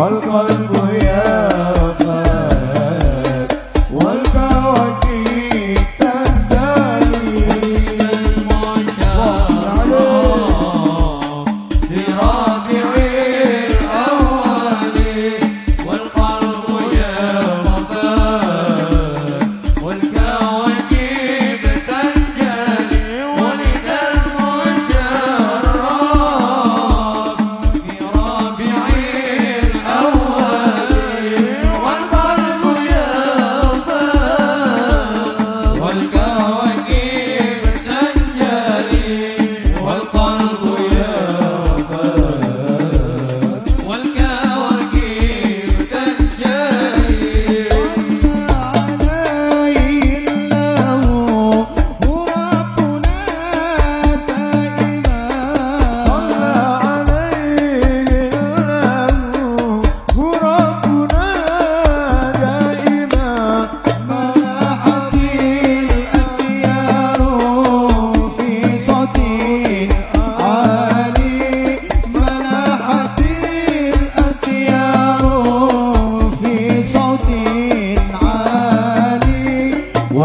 والقمر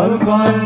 Bhagwan